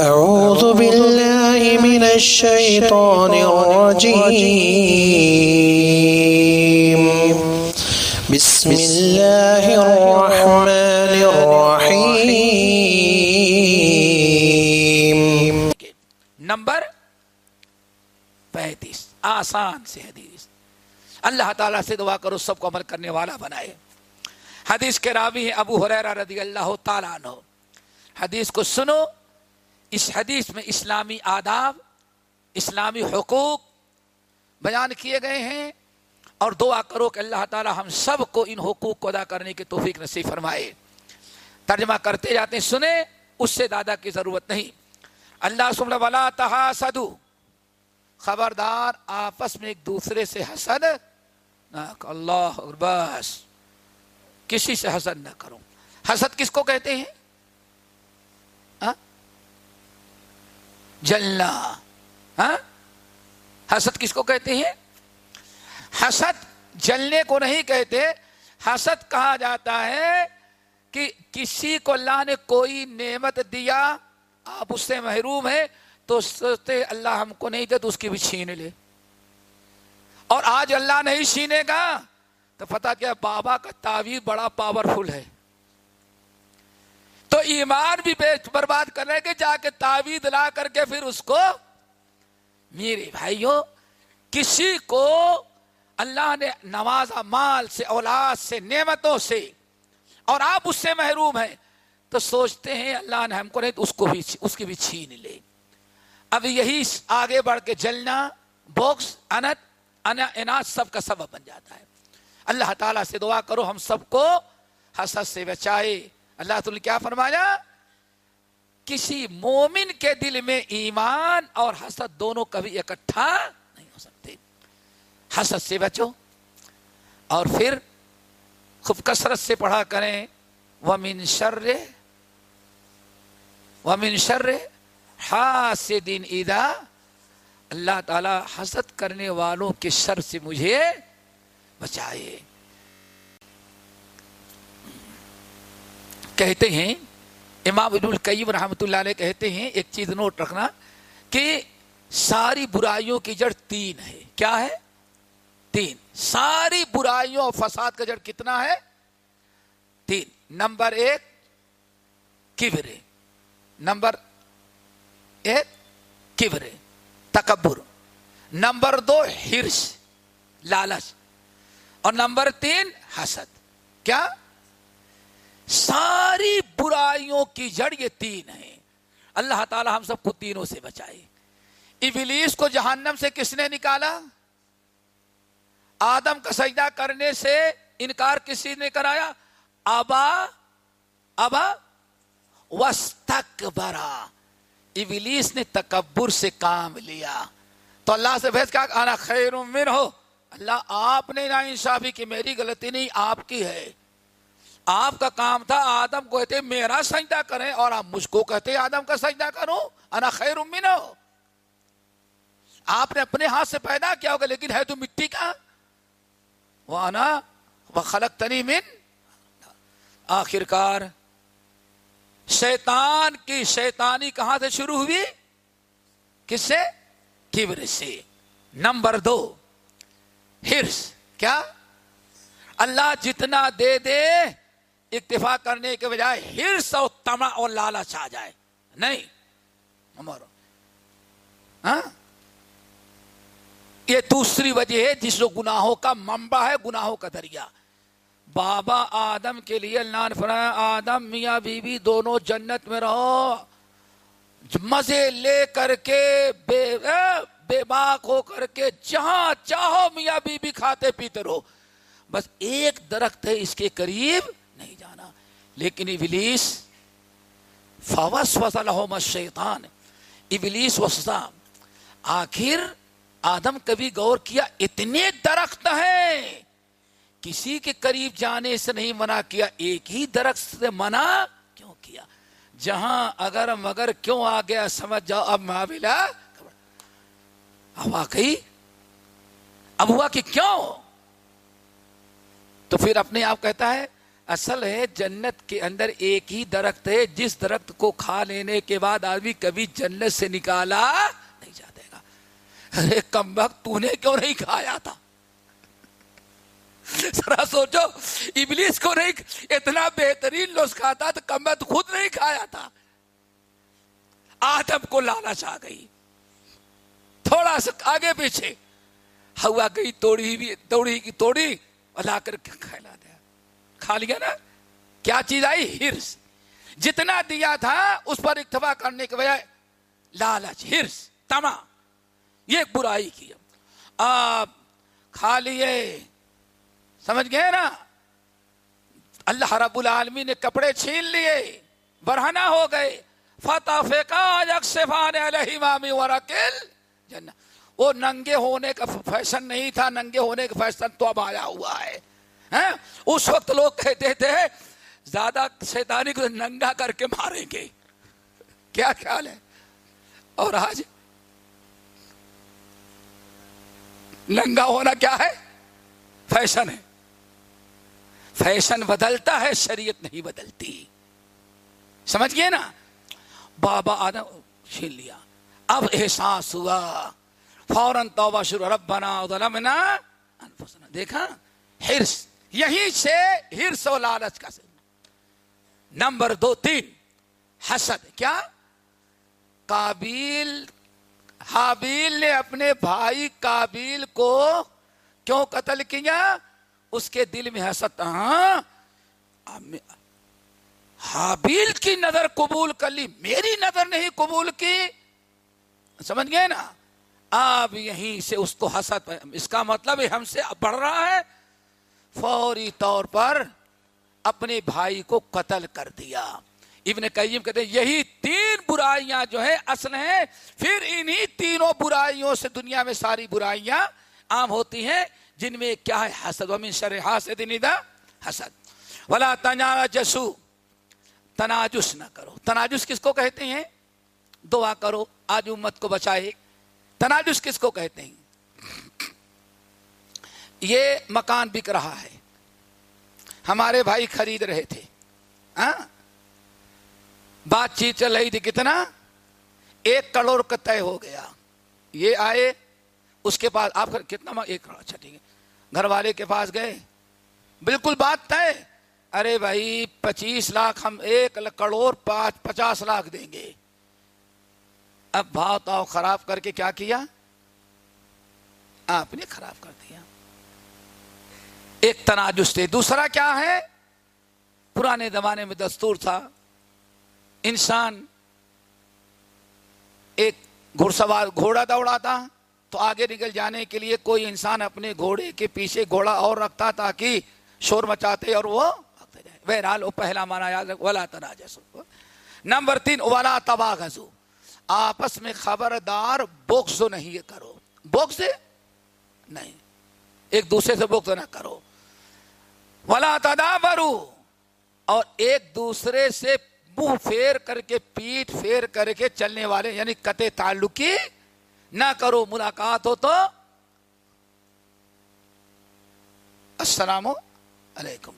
أعوذ بالله من الشيطان الرجيم. بسم الله الرحمن الرحيم. نمبر پینتیس. آسان سے حدیث. اللہ تعالیٰ سے دعا کرو سب کو عمل کرنے والا بنائے. حدیث کے راوی ہیں ابو حریرہ رضی اللہ تعالیٰ عنہ. حدیث کو سنو اس حدیث میں اسلامی آداب، اسلامی حقوق بیان کیے گئے ہیں اور دعا کرو کہ اللہ تعالیٰ ہم سب کو ان حقوق کو ادا کرنے کی توفیق نصیب فرمائے۔ ترجمہ کرتے جاتے ہیں، سنیں، اس سے دادا کی ضرورت نہیں۔ اللہ سمل ولا تحاسدو۔ خبردار، آپس میں ایک دوسرے سے حسد نہ اللہ بس، کسی سے حسد نہ کرو۔ حسد کس کو کہتے ہیں؟ جلنا۔ ہاں؟ حسد کس کو کہتے ہیں؟ حسد جلنے کو نہیں کہتے، حسد کہا جاتا ہے کہ کسی کو اللہ نے کوئی نعمت دیا، آپ اس سے محروم ہیں تو سوچتے اللہ ہم کو نہیں دے تو اس کی بھی چھین لے۔ اور آج اللہ نہیں چھینے گا تو پتا کیا بابا کا تعویذ بڑا پاورفل ہے۔ تو ایمان بھی برباد کرنے کے جا کے تعویذ لا کر کے پھر اس کو میرے بھائیوں، کسی کو اللہ نے نوازا مال سے، اولاد سے، نعمتوں سے اور آپ اس سے محروم ہیں تو سوچتے ہیں اللہ نے ہم کو نہیں تو اس کو بھی اس کی بھی چھین لے۔ اب یہی آگے بڑھ کے جلنا، بوکس، انت اناج سب کا سبب بن جاتا ہے۔ اللہ تعالیٰ سے دعا کرو ہم سب کو حسد سے بچائے۔ اللہ تعالیٰ نے کیا فرمایا؟ کسی مومن کے دل میں ایمان اور حسد دونوں کبھی اکٹھا نہیں ہو سکتے۔ حسد سے بچو اور پھر خوب کثرت سے پڑھا کریں۔ ومن شر ومن شر حاسدین اذا، اللہ تعالی حسد کرنے والوں کے شر سے مجھے بچائے۔ کہتے ہیں، امام ابن القیم رحمۃ اللہ علیہ کہتے ہیں، ایک چیز نوٹ رکھنا کہ ساری برائیوں کی جڑ تین ہے۔ کیا ہے؟ تین۔ ساری برائیوں اور فساد کا جڑ کتنا ہے؟ تین۔ نمبر ایک، کبرے۔ نمبر ایک، کبرے۔ تکبر۔ نمبر دو ہرس لالچ۔ اور نمبر تین، حسد۔ کیا؟ ساری برائیوں کی جڑ یہ تین ہیں۔ اللہ تعالی ہم سب کو تینوں سے بچائے۔ ابلیس کو جہنم سے کس نے نکالا؟ آدم کا سجدہ کرنے سے انکار کسی نے کرایا؟ ابا ابا وسطرا ابلیس نے تکبر سے کام لیا۔ تو اللہ سے بھیج کہا آنا خیر من ہو اللہ آپ نے نا انصافی کی، میری غلطی نہیں، آپ کی ہے۔ آپ کا کام تھا آدم کو کہتے میرا سجدہ کریں اور آپ مجھ کو کہتے آدم کا سجدہ کرو انا خیر من ہو آپ نے اپنے ہاتھ سے پیدا کیا ہوگا، لیکن ہے تو مٹی کا۔ وہ آنا وہ خلق تنی من۔ آخر کار شیطان کی شیطانی کہاں سے شروع ہوئی؟ کس سے کبر سے۔ نمبر دو ہرس کیا؟ اللہ جتنا دے دے اکتفا کرنے کے بجائے ہرس اور تما اور لالچ آ جائے۔ نہیں۔ ہمارا ہاں؟ یہ دوسری وجہ ہے جس جو گناہوں کا منبع ہے، گناہوں کا دریا بابا آدم کے لیے اللہ نے فرمایا، آدم میاں بیوی دونوں جنت میں رہو۔ مزے لے کر کے بے بے باک ہو کر کے جہاں چاہو میاں بیوی کھاتے پیتے رہو۔ بس ایک درخت ہے اس کے قریب۔ لیکن ابلیس فوس وسلحم شیطان ابلیس وسا آخر آدم کبھی غور کیا، اتنے درخت ہیں۔ کسی کے قریب جانے سے نہیں منع کیا، ایک ہی درخت سے منع کیوں کیا؟ جہاں اگر مگر کیوں آ گیا، سمجھ جاؤ، اب معاملہ۔ واقعی، اب ہوا کہ کیوں؟ تو پھر اپنے آپ کہتا ہے اصل ہے جنت کے اندر ایک ہی درخت ہے، جس درخت کو کھا لینے کے بعد آدمی کبھی جنت سے نکالا نہیں جاتے گا۔ ارے کم وقت تو نے کیوں نہیں کھایا تھا؟ ذرا سوچو، ابلیس کو نہیں، اتنا بہترین نسخہ تھا تو کم وقت خود نہیں کھایا تھا۔ آدم کو لالچ آ گئی۔ تھوڑا سا آگے پیچھے۔ ہوا گئی توڑی بھی توڑی کی توڑی لا کر کھلا دیا۔ کھا لیا نا، کیا چیز آئی؟ ہرس۔ جتنا دیا تھا، اس پر اکتفا کرنے کے بجائے لالچ، ہرس تما یہ برائی کی۔ آپ کھا لیے۔ سمجھ گئے نا؟ اللہ رب العالمین نے کپڑے چھین لیے برہنا ہو گئے۔ فتح فیکا علیہ ورکل جنہ۔ وہ ننگے ہونے کا فیشن نہیں تھا، ننگے ہونے کا فیشن تو اب آیا ہوا ہے۔ ہاں؟ اس وقت لوگ کہتے تھے، زیادہ شیطانی کو ننگا کر کے ماریں گے۔ کیا خیال ہے؟ اور آج ننگا ہونا کیا ہے؟ فیشن ہے۔ فیشن بدلتا ہے، شریعت نہیں بدلتی۔ سمجھ گئے نا؟ بابا آدم، چھین لیا۔ اب احساس ہوا۔ فوراً توبہ شروع، ربنا ظلمنا انفسنا۔ دیکھا؟ ہرس یہیں سے ہرس و لالچ کا نمبر دو، تین، حسد۔ کیا؟ کابیل حابیل نے اپنے بھائی کابیل کو کیوں قتل کیا؟ اس کے دل میں حسد۔ ہاں؟ حابیل کی نظر قبول کر لی، میری نظر نہیں قبول کی۔ سمجھ گئے نا؟ اب یہیں سے اس کو حسد، اس کا مطلب ہم سے بڑھ رہا ہے۔ فوری طور پر اپنے بھائی کو قتل کر دیا۔ ابن قیم کہتے ہیں، یہی تین برائیاں جو ہے اصل ہیں۔ پھر انہی تینوں برائیوں سے دنیا میں ساری برائیاں عام ہوتی ہیں، جن میں کیا ہے؟ حسد۔ ومن شر حاسد ندا حسد۔ ولا تنیا جسو تناجس نہ کرو۔ تناجس کس کو کہتے ہیں؟ دعا کرو، آج امت کو بچائے۔ تناجس کس کو کہتے ہیں؟ یہ مکان بک رہا ہے۔ ہمارے بھائی خرید رہے تھے۔ ہاں؟ بات چیت چل رہی تھی کتنا؟ ایک کروڑ کا طے ہو گیا۔ یہ آئے، اس کے پاس آپ کتنا ایک کروڑ اچھا ٹھیک ہے۔ گھر والے کے پاس گئے۔ بالکل بات طے۔ ارے بھائی، پچیس لاکھ ہم ایک کروڑ پانچ پچاس لاکھ دیں گے۔ اب بھاؤ تاؤ خراب کر کے کیا کیا؟ آپ نے خراب کر دیا۔ ایک تناجس تھے دوسرا کیا ہے؟ پرانے زمانے میں دستور تھا، انسان ایک گھڑ سوار گھوڑا دوڑاتا، تو آگے نکل جانے کے لیے کوئی انسان اپنے گھوڑے کے پیچھے گھوڑا اور رکھتا تاکہ شور مچاتے اور وہ بہرحال وہ پہلا مانا یاد ولا تناجس نمبر تین والا تباہ گزو آپس میں خبردار بوکس نہیں کرو۔ بوکس نہیں، ایک دوسرے سے بوکس نہ کرو۔ ولا تدا اور ایک دوسرے سے منہ پھیر کر کے، پیٹ پھیر کر کے چلنے والے یعنی قطع تعلقی نہ کرو۔ ملاقات ہو تو۔ السلام علیکم۔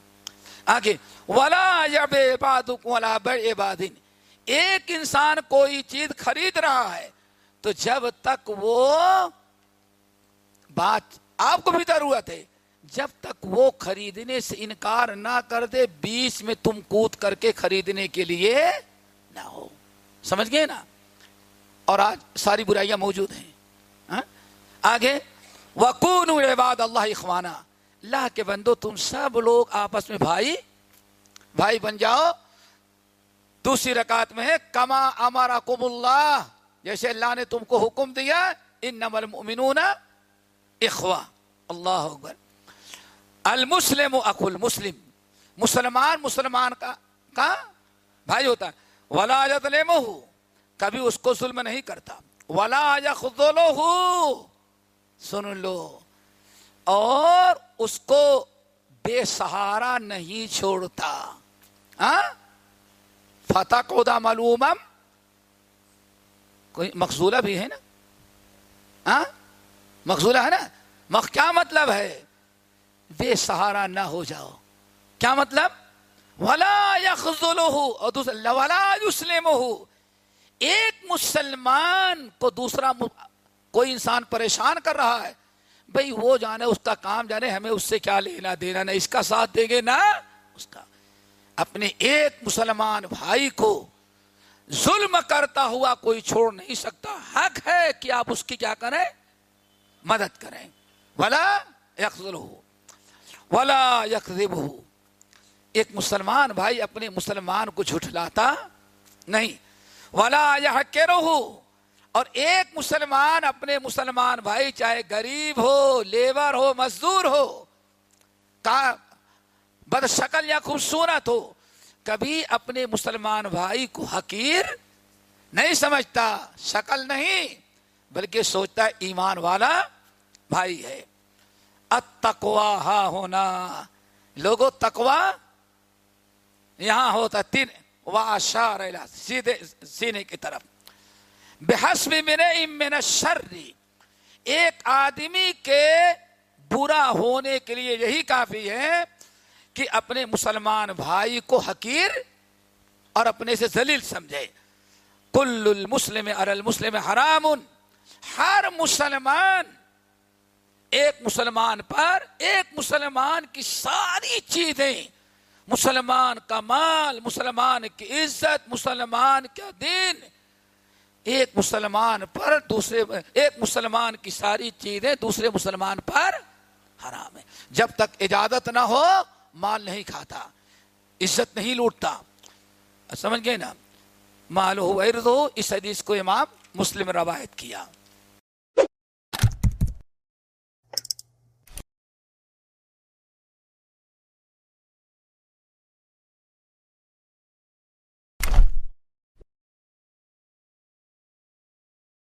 آگے، ولا جب عباد ولا بڑے عبادن ایک انسان کوئی چیز خرید رہا ہے تو جب تک وہ بات آپ کو بھی ضرورت ہے جب تک وہ خریدنے سے انکار نہ کر دے، بیچ میں تم کود کر کے خریدنے کے لیے نہ ہو۔ سمجھ گئے نا؟ اور آج ساری برائیاں موجود ہیں۔ ہاں؟ آگے وکون عباد اللہ اخوانا اللہ کے بندو، تم سب لوگ آپس میں بھائی بھائی بن جاؤ۔ دوسری رکعت میں ہے، کما امارا کم اللہ جیسے اللہ نے تم کو حکم دیا ان نمل اخوا اللہ اکبر۔ المسلم اخ المسلم۔ مسلمان مسلمان کا کا بھائی ہوتا ہے۔ ولا ہو کبھی اس کو ظلم نہیں کرتا۔ ولا خود سن لو۔ اور اس کو بے سہارا نہیں چھوڑتا۔ ہاں؟ فتح کودا معلوم کوئی مقصولہ بھی ہے نا؟ ہاں؟ مقصولہ ہے نا؟ مخ کیا مطلب ہے؟ بے سہارا نہ ہو جاؤ۔ کیا مطلب؟ ولا یخل اور دوسرا، ولا یسلم ایک مسلمان کو دوسرا کوئی انسان پریشان کر رہا ہے، بھئی وہ جانے، اس کا کام جانے، ہمیں اس سے کیا لینا دینا، نہ اس کا ساتھ دیں گے، نہ اس کا۔ اپنے ایک مسلمان بھائی کو ظلم کرتا ہوا کوئی چھوڑ نہیں سکتا۔ حق ہے کہ آپ اس کی کیا کریں؟ مدد کریں۔ ولا یکل ہو ولا یکب ایک مسلمان بھائی اپنے مسلمان کو جھٹلاتا نہیں۔ ولا یہ ہو اور ایک مسلمان اپنے مسلمان بھائی چاہے غریب ہو، لیبر ہو، مزدور ہو، کا بد شکل یا خوبصورت ہو، کبھی اپنے مسلمان بھائی کو حقیر نہیں سمجھتا، شکل نہیں، بلکہ سوچتا ایمان والا بھائی ہے۔ اتقوا ہا ہونا۔ لوگوں تکوا یہاں ہوتا تین واشار سیدھے، سینے کی طرف۔ بحسب من شرری ایک آدمی کے برا ہونے کے لیے یہی کافی ہے کہ اپنے مسلمان بھائی کو حقیر اور اپنے سے ذلیل سمجھے۔ کل المسلم ار المسلم حرام۔ ہر مسلمان ایک مسلمان پر ایک مسلمان کی ساری چیزیں۔ مسلمان کا مال، مسلمان کی عزت، مسلمان کا دین۔ ایک مسلمان پر دوسرے، ایک مسلمان کی ساری چیزیں دوسرے مسلمان پر حرام ہے جب تک اجازت نہ ہو، مال نہیں کھاتا، عزت نہیں لوٹتا۔ سمجھ گئے نا؟ مال ہو اس حدیث کو امام مسلم روایت کیا۔